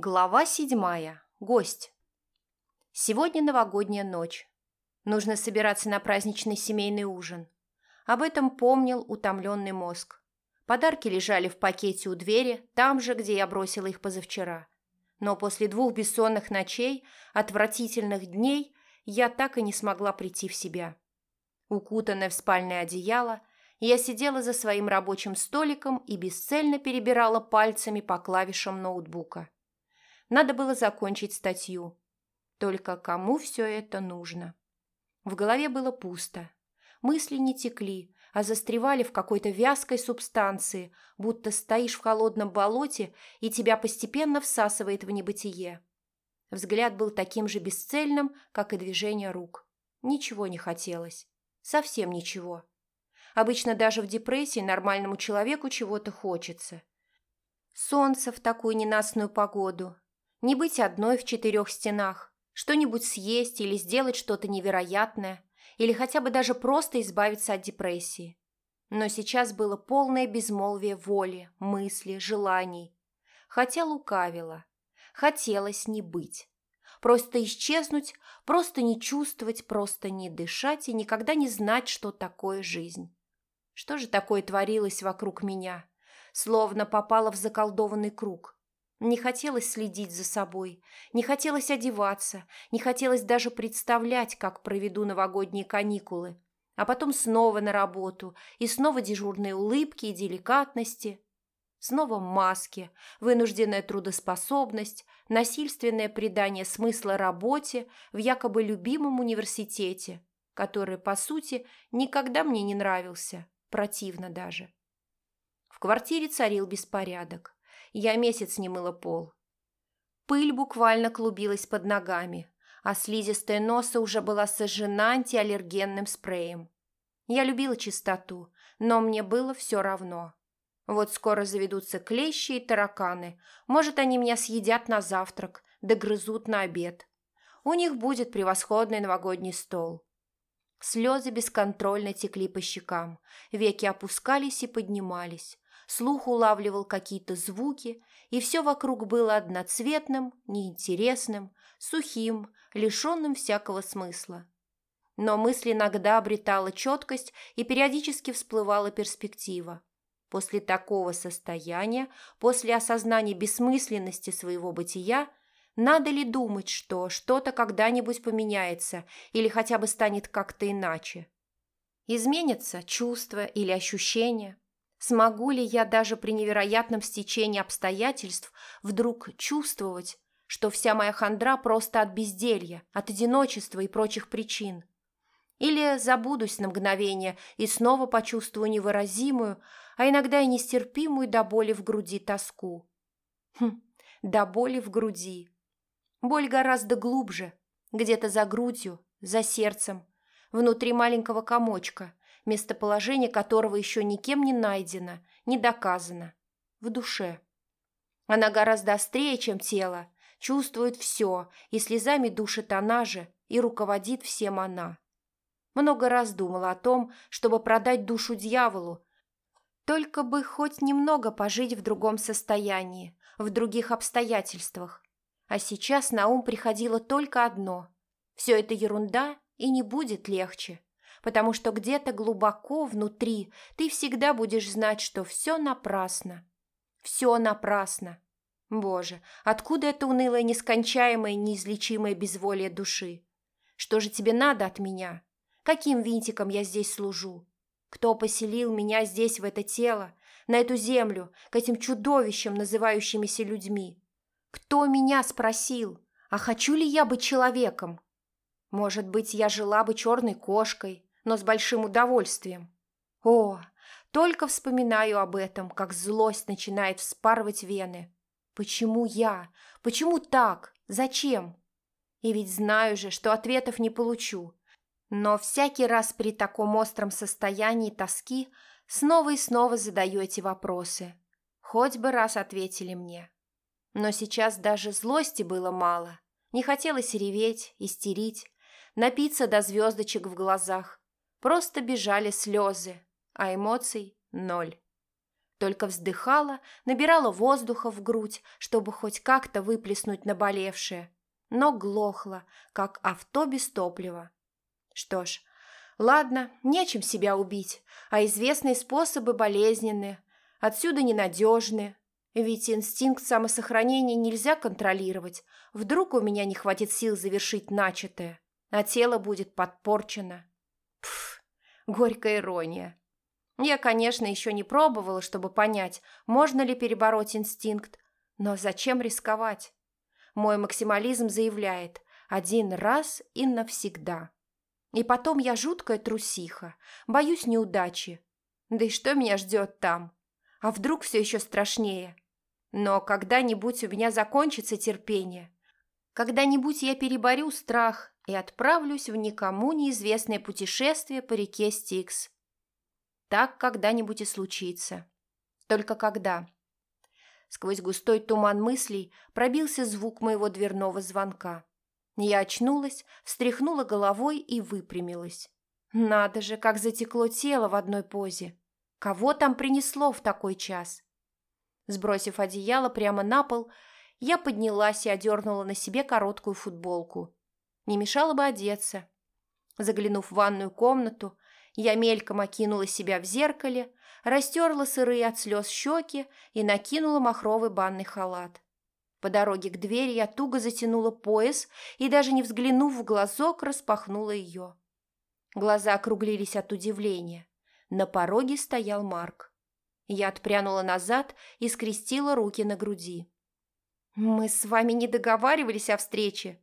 Глава седьмая. Гость. Сегодня новогодняя ночь. Нужно собираться на праздничный семейный ужин. Об этом помнил утомленный мозг. Подарки лежали в пакете у двери, там же, где я бросила их позавчера. Но после двух бессонных ночей, отвратительных дней, я так и не смогла прийти в себя. Укутанная в спальное одеяло, я сидела за своим рабочим столиком и бесцельно перебирала пальцами по клавишам ноутбука. Надо было закончить статью. Только кому все это нужно? В голове было пусто. Мысли не текли, а застревали в какой-то вязкой субстанции, будто стоишь в холодном болоте и тебя постепенно всасывает в небытие. Взгляд был таким же бесцельным, как и движение рук. Ничего не хотелось. Совсем ничего. Обычно даже в депрессии нормальному человеку чего-то хочется. Солнце в такую ненастную погоду, не быть одной в четырех стенах, что-нибудь съесть или сделать что-то невероятное, или хотя бы даже просто избавиться от депрессии. Но сейчас было полное безмолвие воли, мысли, желаний. Хотя лукавила. Хотелось не быть. Просто исчезнуть, просто не чувствовать, просто не дышать и никогда не знать, что такое жизнь. Что же такое творилось вокруг меня? Словно попала в заколдованный круг – не хотелось следить за собой, не хотелось одеваться, не хотелось даже представлять, как проведу новогодние каникулы, а потом снова на работу, и снова дежурные улыбки и деликатности, снова маски, вынужденная трудоспособность, насильственное придание смысла работе в якобы любимом университете, который, по сути, никогда мне не нравился, противно даже. В квартире царил беспорядок. Я месяц не мыла пол. Пыль буквально клубилась под ногами, а слизистая носа уже была сожжена антиаллергенным спреем. Я любила чистоту, но мне было все равно. Вот скоро заведутся клещи и тараканы. Может, они меня съедят на завтрак, догрызут на обед. У них будет превосходный новогодний стол. Слезы бесконтрольно текли по щекам, веки опускались и поднимались слух улавливал какие-то звуки, и все вокруг было одноцветным, неинтересным, сухим, лишенным всякого смысла. Но мысль иногда обретала четкость и периодически всплывала перспектива. После такого состояния, после осознания бессмысленности своего бытия, надо ли думать, что что-то когда-нибудь поменяется или хотя бы станет как-то иначе? Изменятся чувства или ощущения – Смогу ли я даже при невероятном стечении обстоятельств вдруг чувствовать, что вся моя хандра просто от безделья, от одиночества и прочих причин? Или забудусь на мгновение и снова почувствую невыразимую, а иногда и нестерпимую до боли в груди тоску? Хм, до боли в груди. Боль гораздо глубже, где-то за грудью, за сердцем, внутри маленького комочка, местоположение которого еще никем не найдено, не доказано. В душе. Она гораздо острее, чем тело, чувствует все, и слезами душит она же, и руководит всем она. Много раз думала о том, чтобы продать душу дьяволу, только бы хоть немного пожить в другом состоянии, в других обстоятельствах. А сейчас на ум приходило только одно. Все это ерунда и не будет легче потому что где-то глубоко внутри ты всегда будешь знать, что все напрасно. Все напрасно. Боже, откуда это унылое, нескончаемое, неизлечимое безволие души? Что же тебе надо от меня? Каким винтиком я здесь служу? Кто поселил меня здесь, в это тело, на эту землю, к этим чудовищам, называющимися людьми? Кто меня спросил, а хочу ли я быть человеком? Может быть, я жила бы черной кошкой, но с большим удовольствием. О, только вспоминаю об этом, как злость начинает вспарывать вены. Почему я? Почему так? Зачем? И ведь знаю же, что ответов не получу. Но всякий раз при таком остром состоянии тоски снова и снова задаю эти вопросы. Хоть бы раз ответили мне. Но сейчас даже злости было мало. Не хотелось реветь, истерить, напиться до звездочек в глазах, Просто бежали слезы, а эмоций – ноль. Только вздыхала, набирала воздуха в грудь, чтобы хоть как-то выплеснуть наболевшее, но глохла, как авто без топлива. Что ж, ладно, нечем себя убить, а известные способы болезненны, отсюда ненадежны, ведь инстинкт самосохранения нельзя контролировать. Вдруг у меня не хватит сил завершить начатое, а тело будет подпорчено. Горькая ирония. Я, конечно, еще не пробовала, чтобы понять, можно ли перебороть инстинкт, но зачем рисковать? Мой максимализм заявляет один раз и навсегда. И потом я жуткая трусиха, боюсь неудачи. Да и что меня ждет там? А вдруг все еще страшнее? Но когда-нибудь у меня закончится терпение. Когда-нибудь я переборю страх и отправлюсь в никому неизвестное путешествие по реке Стикс. Так когда-нибудь и случится. Только когда? Сквозь густой туман мыслей пробился звук моего дверного звонка. Я очнулась, встряхнула головой и выпрямилась. Надо же, как затекло тело в одной позе. Кого там принесло в такой час? Сбросив одеяло прямо на пол, я поднялась и одернула на себе короткую футболку. Не мешало бы одеться. Заглянув в ванную комнату, я мельком окинула себя в зеркале, растерла сырые от слез щеки и накинула махровый банный халат. По дороге к двери я туго затянула пояс и, даже не взглянув в глазок, распахнула ее. Глаза округлились от удивления. На пороге стоял Марк. Я отпрянула назад и скрестила руки на груди. «Мы с вами не договаривались о встрече?»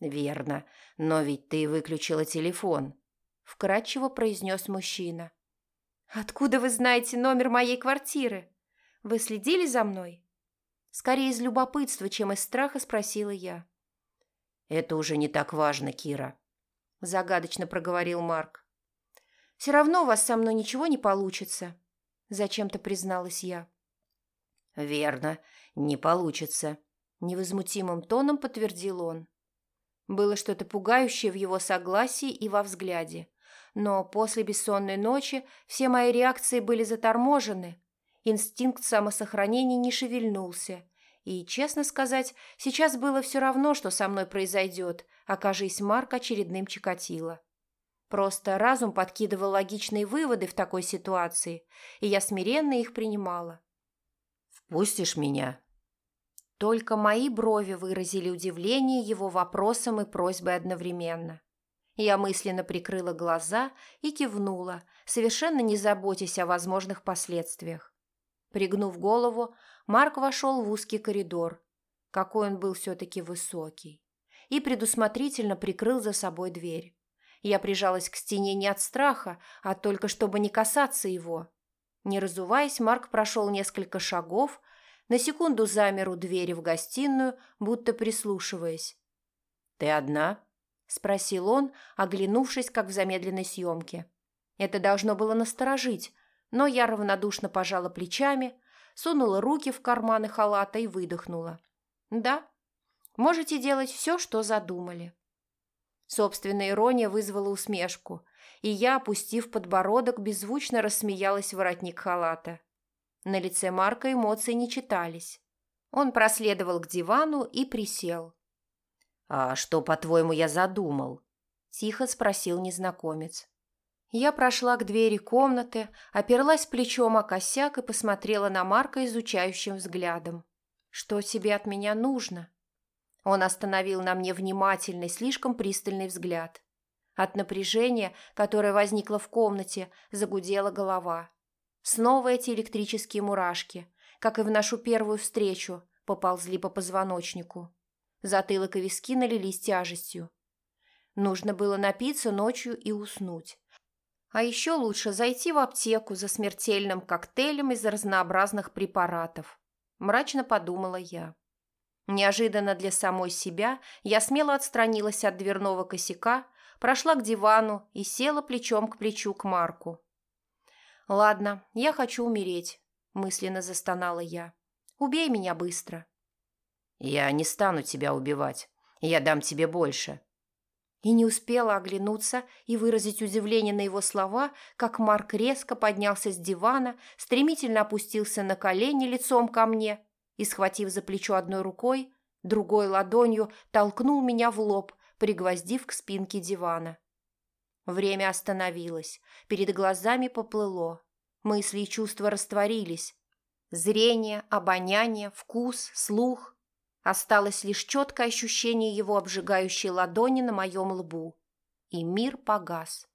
«Верно, но ведь ты выключила телефон», — вкратчиво произнес мужчина. «Откуда вы знаете номер моей квартиры? Вы следили за мной?» Скорее из любопытства, чем из страха, спросила я. «Это уже не так важно, Кира», — загадочно проговорил Марк. «Все равно у вас со мной ничего не получится», — зачем-то призналась я. «Верно, не получится», — невозмутимым тоном подтвердил он. Было что-то пугающее в его согласии и во взгляде. Но после бессонной ночи все мои реакции были заторможены, Инстинкт самосохранения не шевельнулся. И, честно сказать, сейчас было все равно, что со мной произойдет, окажись Марк очередным Чикатило. Просто разум подкидывал логичные выводы в такой ситуации, и я смиренно их принимала. «Впустишь меня?» Только мои брови выразили удивление его вопросом и просьбой одновременно. Я мысленно прикрыла глаза и кивнула, совершенно не заботясь о возможных последствиях. Пригнув голову, Марк вошел в узкий коридор. Какой он был все-таки высокий. И предусмотрительно прикрыл за собой дверь. Я прижалась к стене не от страха, а только чтобы не касаться его. Не разуваясь, Марк прошел несколько шагов, на секунду замер у двери в гостиную, будто прислушиваясь. «Ты одна?» – спросил он, оглянувшись, как в замедленной съемке. Это должно было насторожить, но я равнодушно пожала плечами, сунула руки в карманы халата и выдохнула. «Да, можете делать все, что задумали». Собственная ирония вызвала усмешку, и я, опустив подбородок, беззвучно рассмеялась в воротник халата. На лице Марка эмоции не читались. Он проследовал к дивану и присел. «А что, по-твоему, я задумал?» – тихо спросил незнакомец. Я прошла к двери комнаты, оперлась плечом о косяк и посмотрела на Марка изучающим взглядом. «Что тебе от меня нужно?» Он остановил на мне внимательный, слишком пристальный взгляд. От напряжения, которое возникло в комнате, загудела голова. Снова эти электрические мурашки, как и в нашу первую встречу, поползли по позвоночнику. Затылок и виски налились тяжестью. Нужно было напиться ночью и уснуть. А еще лучше зайти в аптеку за смертельным коктейлем из разнообразных препаратов. Мрачно подумала я. Неожиданно для самой себя я смело отстранилась от дверного косяка, прошла к дивану и села плечом к плечу к Марку. «Ладно, я хочу умереть», – мысленно застонала я. «Убей меня быстро». «Я не стану тебя убивать. Я дам тебе больше». И не успела оглянуться и выразить удивление на его слова, как Марк резко поднялся с дивана, стремительно опустился на колени лицом ко мне и, схватив за плечо одной рукой, другой ладонью толкнул меня в лоб, пригвоздив к спинке дивана. Время остановилось, перед глазами поплыло, мысли и чувства растворились. Зрение, обоняние, вкус, слух Осталось лишь четкое ощущение его обжигающей ладони на моем лбу. И мир погас.